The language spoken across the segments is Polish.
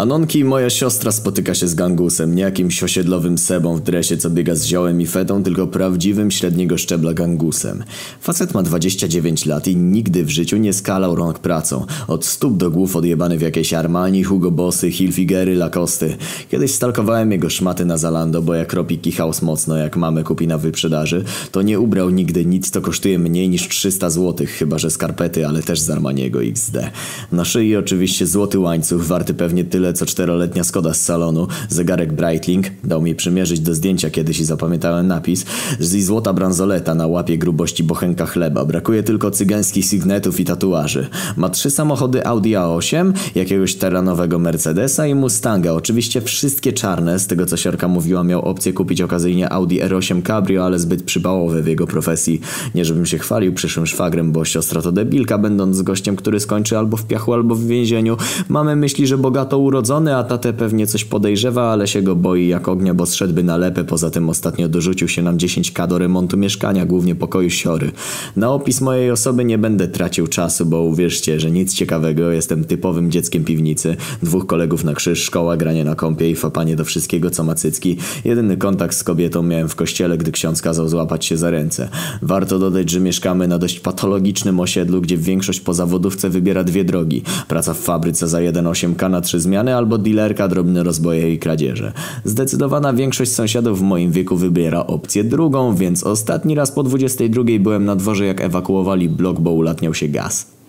Anonki, moja siostra spotyka się z gangusem, nie jakimś osiedlowym sebą w dresie, co biega z ziołem i fetą, tylko prawdziwym średniego szczebla gangusem. Facet ma 29 lat i nigdy w życiu nie skalał rąk pracą. Od stóp do głów odjebany w jakieś Armani, Hugo Bossy, Hilfigery, Lacosty. Kiedyś stalkowałem jego szmaty na Zalando, bo jak robi kichaus mocno, jak mamy kupi na wyprzedaży, to nie ubrał nigdy nic, co kosztuje mniej niż 300 zł, chyba że skarpety, ale też z Armaniego XD. Na szyi oczywiście złoty łańcuch, warty pewnie tyle co czteroletnia Skoda z salonu, zegarek Breitling, dał mi przymierzyć do zdjęcia kiedyś i zapamiętałem napis, i złota bransoleta na łapie grubości bochenka chleba. Brakuje tylko cygańskich sygnetów i tatuaży. Ma trzy samochody Audi A8, jakiegoś teranowego Mercedesa i Mustanga. Oczywiście wszystkie czarne, z tego co Siorka mówiła, miał opcję kupić okazyjnie Audi R8 Cabrio, ale zbyt przybałowe w jego profesji. Nie żebym się chwalił przyszłym szwagrem, bo siostra to debilka, będąc gościem, który skończy albo w piachu, albo w więzieniu. Mamy myśli, że bogato urodzony, a tatę pewnie coś podejrzewa, ale się go boi jak ognia, bo zszedłby na lepę. Poza tym ostatnio dorzucił się nam 10k do remontu mieszkania, głównie pokoju siory. Na opis mojej osoby nie będę tracił czasu, bo uwierzcie, że nic ciekawego, jestem typowym dzieckiem piwnicy. Dwóch kolegów na krzyż, szkoła, granie na kąpie i fapanie do wszystkiego, co ma cycki. Jedyny kontakt z kobietą miałem w kościele, gdy ksiądz kazał złapać się za ręce. Warto dodać, że mieszkamy na dość patologicznym osiedlu, gdzie większość po zawodówce wybiera dwie drogi. Praca w fabryce za 1,8k na trzy zmiany albo dealerka, drobne rozboje i kradzieże. Zdecydowana większość sąsiadów w moim wieku wybiera opcję drugą, więc ostatni raz po 22 byłem na dworze jak ewakuowali blok, bo ulatniał się gaz.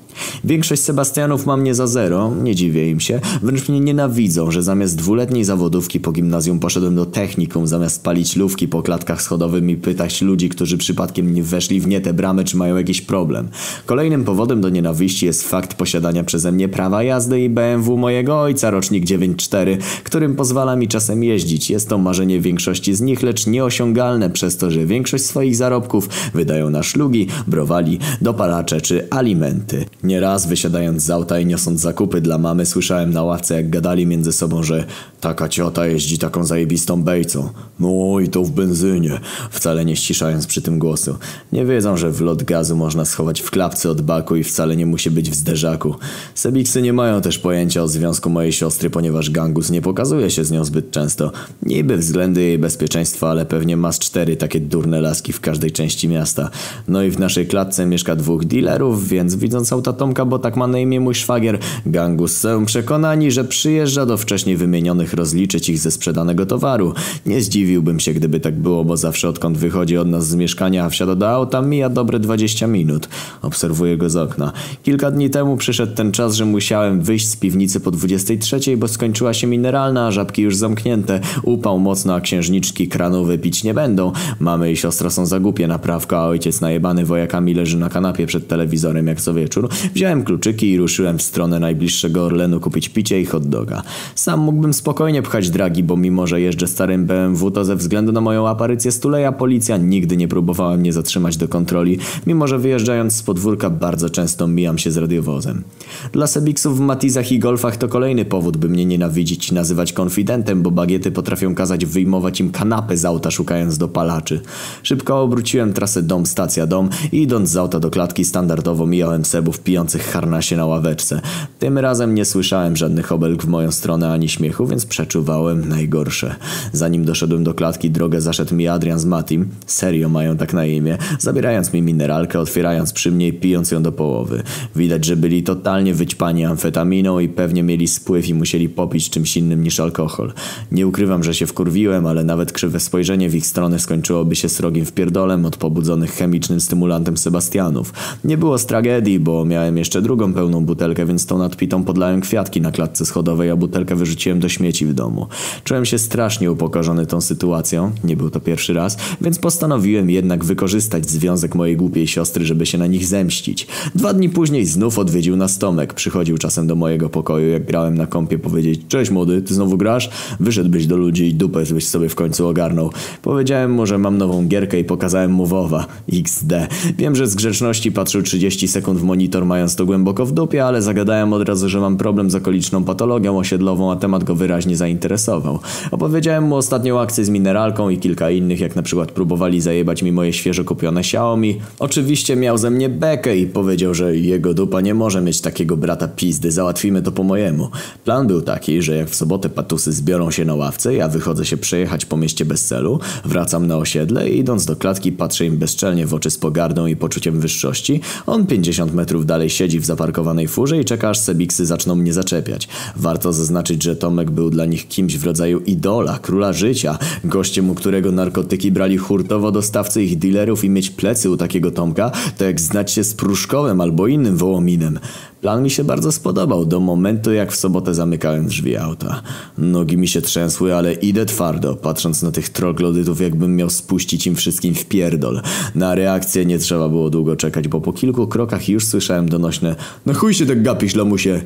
Większość Sebastianów ma mnie za zero, nie dziwię im się, wręcz mnie nienawidzą, że zamiast dwuletniej zawodówki po gimnazjum poszedłem do technikum, zamiast palić lówki po klatkach schodowych i pytać ludzi, którzy przypadkiem nie weszli w nie te bramy, czy mają jakiś problem. Kolejnym powodem do nienawiści jest fakt posiadania przeze mnie prawa jazdy i BMW mojego ojca, rocznik 9.4, którym pozwala mi czasem jeździć. Jest to marzenie większości z nich, lecz nieosiągalne przez to, że większość swoich zarobków wydają na szlugi, browali, dopalacze czy alimenty. Nieraz wysiadając z auta i niosąc zakupy dla mamy słyszałem na ławce jak gadali między sobą, że taka ciota jeździ taką zajebistą bejcą. No i to w benzynie. Wcale nie ściszając przy tym głosu. Nie wiedzą, że wlot gazu można schować w klapce od baku i wcale nie musi być w zderzaku. Sebiksy nie mają też pojęcia o związku mojej siostry, ponieważ gangus nie pokazuje się z nią zbyt często. Niby względy jej bezpieczeństwa, ale pewnie ma z cztery takie durne laski w każdej części miasta. No i w naszej klatce mieszka dwóch dealerów, więc widząc auta Tomka, bo tak ma na imię mój szwagier. Gangus są przekonani, że przyjeżdża do wcześniej wymienionych rozliczyć ich ze sprzedanego towaru. Nie zdziwiłbym się, gdyby tak było, bo zawsze odkąd wychodzi od nas z mieszkania, a wsiada do auta, mija dobre 20 minut. Obserwuję go z okna. Kilka dni temu przyszedł ten czas, że musiałem wyjść z piwnicy po 23, bo skończyła się mineralna, a żabki już zamknięte. Upał mocno, a księżniczki kranowe pić nie będą. Mamy i siostra są zagupie na prawko, a ojciec najebany wojakami leży na kanapie przed telewizorem jak co wieczór. Wziąłem kluczyki i ruszyłem w stronę najbliższego Orlenu kupić picie i hot doga. Sam mógłbym spokojnie pchać dragi, bo mimo, że jeżdżę starym BMW, to ze względu na moją aparycję stuleja policja nigdy nie próbowała mnie zatrzymać do kontroli, mimo że wyjeżdżając z podwórka bardzo często mijam się z radiowozem. Dla Sebiksów w Matizach i Golfach to kolejny powód, by mnie nienawidzić i nazywać konfidentem, bo bagiety potrafią kazać wyjmować im kanapy z auta szukając dopalaczy. Szybko obróciłem trasę dom-stacja-dom i idąc z auta do klatki standardowo mijałem Sebów pijących harnasie na ławeczce. Tym razem nie słyszałem żadnych obelg w moją stronę ani śmiechu, więc przeczuwałem najgorsze. Zanim doszedłem do klatki, drogę zaszedł mi Adrian z Matim. Serio mają tak na imię. Zabierając mi mineralkę, otwierając przy mnie i pijąc ją do połowy. Widać, że byli totalnie wyćpani amfetaminą i pewnie mieli spływ i musieli popić czymś innym niż alkohol. Nie ukrywam, że się wkurwiłem, ale nawet krzywe spojrzenie w ich stronę skończyłoby się srogim wpierdolem od pobudzonych chemicznym stymulantem Sebastianów. Nie było z tragedii, bo miałem Miałem jeszcze drugą pełną butelkę, więc tą nadpitą podlałem kwiatki na klatce schodowej, a butelkę wyrzuciłem do śmieci w domu. Czułem się strasznie upokorzony tą sytuacją, nie był to pierwszy raz, więc postanowiłem jednak wykorzystać związek mojej głupiej siostry, żeby się na nich zemścić. Dwa dni później znów odwiedził nas Tomek. Przychodził czasem do mojego pokoju, jak grałem na kąpie, powiedzieć Cześć młody, ty znowu grasz? Wyszedłbyś do ludzi i dupę byś sobie w końcu ogarnął. Powiedziałem mu, że mam nową gierkę i pokazałem mu WoWa. XD. Wiem, że z grzeczności patrzył 30 sekund w monitor mając to głęboko w dupie, ale zagadałem od razu, że mam problem z okoliczną patologią osiedlową, a temat go wyraźnie zainteresował. Opowiedziałem mu ostatnią akcję z mineralką i kilka innych, jak na przykład próbowali zajebać mi moje świeżo kupione Xiaomi. Oczywiście miał ze mnie bekę i powiedział, że jego dupa nie może mieć takiego brata pizdy, załatwimy to po mojemu. Plan był taki, że jak w sobotę patusy zbiorą się na ławce, ja wychodzę się przejechać po mieście bez celu, wracam na osiedle i idąc do klatki patrzę im bezczelnie w oczy z pogardą i poczuciem wyższości. On 50 metrów dalej siedzi w zaparkowanej furze i czeka aż Sebiksy zaczną mnie zaczepiać. Warto zaznaczyć, że Tomek był dla nich kimś w rodzaju idola, króla życia, gościem u którego narkotyki brali hurtowo dostawcy ich dealerów i mieć plecy u takiego Tomka, to jak znać się z Pruszkowem albo innym wołominem. Plan mi się bardzo spodobał do momentu jak w sobotę zamykałem drzwi auta. Nogi mi się trzęsły, ale idę twardo, patrząc na tych troglodytów jakbym miał spuścić im wszystkim w pierdol. Na reakcję nie trzeba było długo czekać, bo po kilku krokach już słyszałem donośne No chuj się tak gapisz, lamusie!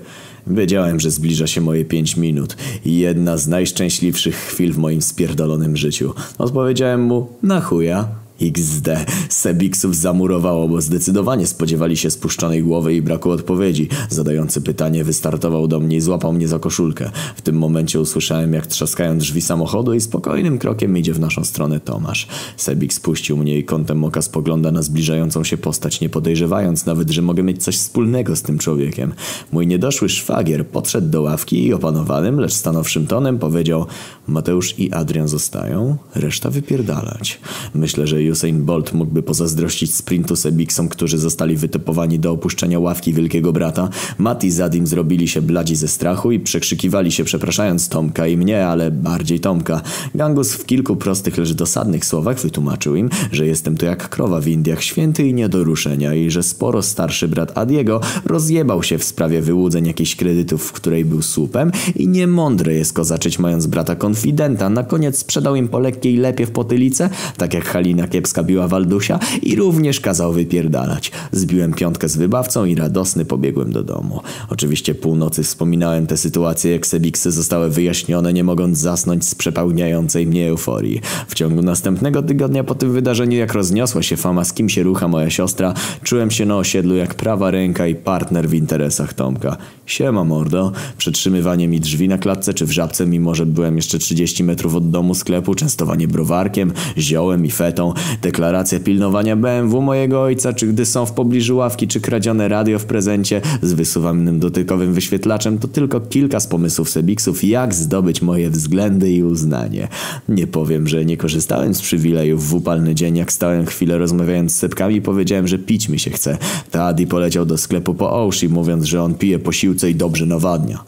Wiedziałem, że zbliża się moje pięć minut jedna z najszczęśliwszych chwil w moim spierdolonym życiu. Odpowiedziałem mu Na chuja. XD. Sebiksów zamurowało, bo zdecydowanie spodziewali się spuszczonej głowy i braku odpowiedzi. Zadający pytanie wystartował do mnie i złapał mnie za koszulkę. W tym momencie usłyszałem, jak trzaskają drzwi samochodu i spokojnym krokiem idzie w naszą stronę Tomasz. Sebik spuścił mnie i kątem oka spogląda na zbliżającą się postać, nie podejrzewając nawet, że mogę mieć coś wspólnego z tym człowiekiem. Mój niedoszły szwagier podszedł do ławki i opanowanym, lecz stanowczym tonem powiedział Mateusz i Adrian zostają, reszta wypierdalać. Myślę, że Usain Bolt mógłby pozazdrościć sprintu Sebiksom, którzy zostali wytypowani do opuszczenia ławki Wielkiego Brata. Matt i Zadim zrobili się bladzi ze strachu i przekrzykiwali się przepraszając Tomka i mnie, ale bardziej Tomka. Gangus w kilku prostych, lecz dosadnych słowach wytłumaczył im, że jestem tu jak krowa w Indiach, święty i nie do ruszenia i że sporo starszy brat Adiego rozjebał się w sprawie wyłudzeń jakichś kredytów, w której był słupem i niemądre jest kozaczyć mając brata konfidenta. Na koniec sprzedał im po lekkiej lepie w potylicę, tak jak Halina kiepska biła Waldusia i również kazał wypierdalać. Zbiłem piątkę z wybawcą i radosny pobiegłem do domu. Oczywiście północy wspominałem tę sytuację, jak Sebiksy zostały wyjaśnione, nie mogąc zasnąć z przepełniającej mnie euforii. W ciągu następnego tygodnia po tym wydarzeniu, jak rozniosła się fama, z kim się rucha moja siostra, czułem się na osiedlu jak prawa ręka i partner w interesach Tomka. Siema mordo. Przetrzymywanie mi drzwi na klatce czy w żabce, mimo że byłem jeszcze 30 metrów od domu sklepu, częstowanie browarkiem, ziołem i fetą, deklaracja pilnowania BMW mojego ojca, czy gdy są w pobliżu ławki, czy kradzione radio w prezencie z wysuwanym dotykowym wyświetlaczem, to tylko kilka z pomysłów Sebiksów, jak zdobyć moje względy i uznanie. Nie powiem, że nie korzystałem z przywilejów w upalny dzień, jak stałem chwilę rozmawiając z Sepkami, powiedziałem, że pić mi się chce. Tadi poleciał do sklepu po Oshi, mówiąc, że on pije posiłce i dobrze nawadnia.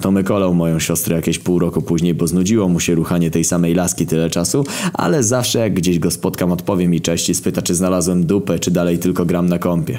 Tomek olał moją siostrę jakieś pół roku później, bo znudziło mu się ruchanie tej samej laski tyle czasu, ale zawsze jak gdzieś go spotkam odpowie mi cześć i spyta, czy znalazłem dupę, czy dalej tylko gram na kąpie.